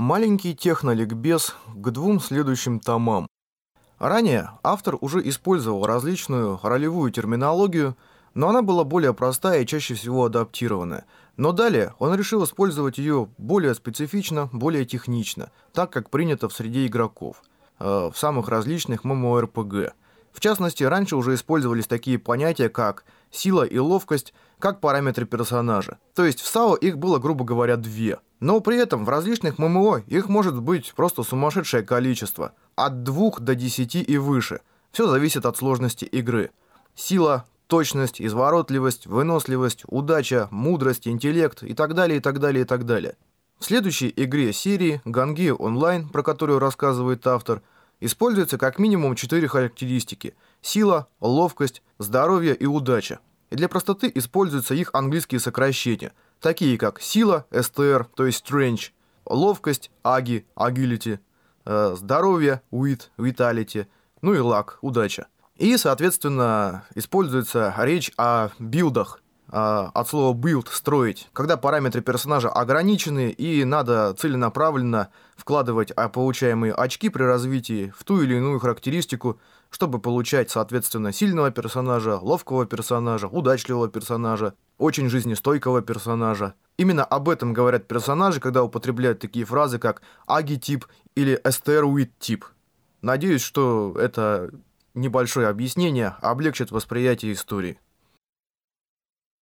Маленький техноликбез к двум следующим томам. Ранее автор уже использовал различную ролевую терминологию, но она была более простая и чаще всего адаптированная. Но далее он решил использовать ее более специфично, более технично, так как принято в среде игроков, э, в самых различных MMORPG. В частности, раньше уже использовались такие понятия, как сила и ловкость, как параметры персонажа. То есть в САО их было, грубо говоря, две – но при этом в различных ММО их может быть просто сумасшедшее количество. От 2 до 10 и выше. Все зависит от сложности игры. Сила, точность, изворотливость, выносливость, удача, мудрость, интеллект и так далее, и так далее, и так далее. В следующей игре серии Ганги Онлайн, про которую рассказывает автор, используется как минимум 4 характеристики – сила, ловкость, здоровье и удача. И для простоты используются их английские сокращения – такие как сила, STR, то есть Strange, ловкость, Аги, Agility, э, здоровье, Wit, Vitality, ну и лак, удача. И, соответственно, используется речь о билдах, э, от слова build – строить, когда параметры персонажа ограничены и надо целенаправленно вкладывать а, получаемые очки при развитии в ту или иную характеристику, чтобы получать, соответственно, сильного персонажа, ловкого персонажа, удачливого персонажа, очень жизнестойкого персонажа. Именно об этом говорят персонажи, когда употребляют такие фразы, как «аги-тип» или «эстеруит-тип». Надеюсь, что это небольшое объяснение облегчит восприятие истории.